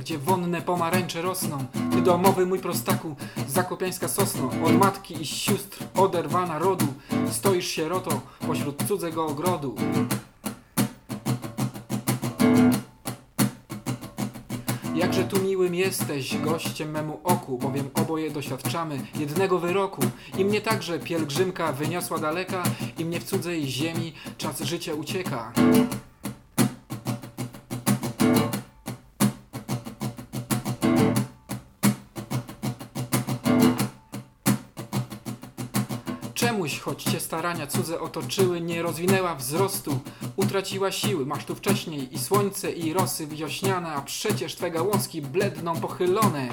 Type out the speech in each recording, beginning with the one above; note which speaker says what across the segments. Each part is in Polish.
Speaker 1: Gdzie wonne pomarańcze rosną. Ty domowy mój prostaku, zakopiańska sosno. Od matki i sióstr oderwana rodu. Stoisz sieroto pośród cudzego ogrodu. Jakże tu miłym jesteś, gościem memu oku, bowiem oboje doświadczamy jednego wyroku. I mnie także pielgrzymka wyniosła daleka, i mnie w cudzej ziemi czas życia ucieka. Czemuś, choć cię starania cudze otoczyły, nie rozwinęła wzrostu, utraciła siły. Masz tu wcześniej i słońce, i rosy wiośniane, a przecież twe gałązki bledną pochylone.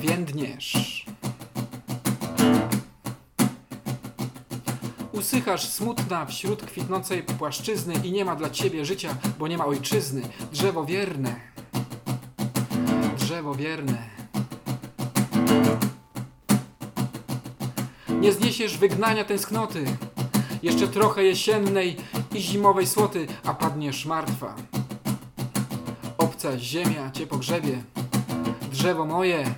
Speaker 1: Więdniesz. Usychasz smutna wśród kwitnącej płaszczyzny i nie ma dla ciebie życia, bo nie ma ojczyzny. Drzewo wierne. Drzewo wierne. Nie zniesiesz wygnania tęsknoty, jeszcze trochę jesiennej i zimowej słoty, a padniesz martwa. Obca ziemia cię pogrzebie, drzewo moje.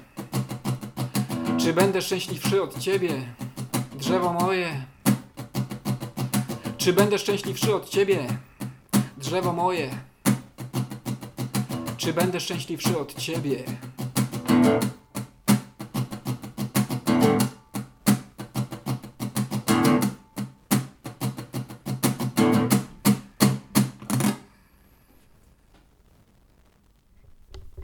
Speaker 1: Czy będę szczęśliwszy od ciebie, drzewo moje? Czy będę szczęśliwszy od ciebie, drzewo moje? Czy będę szczęśliwszy od ciebie?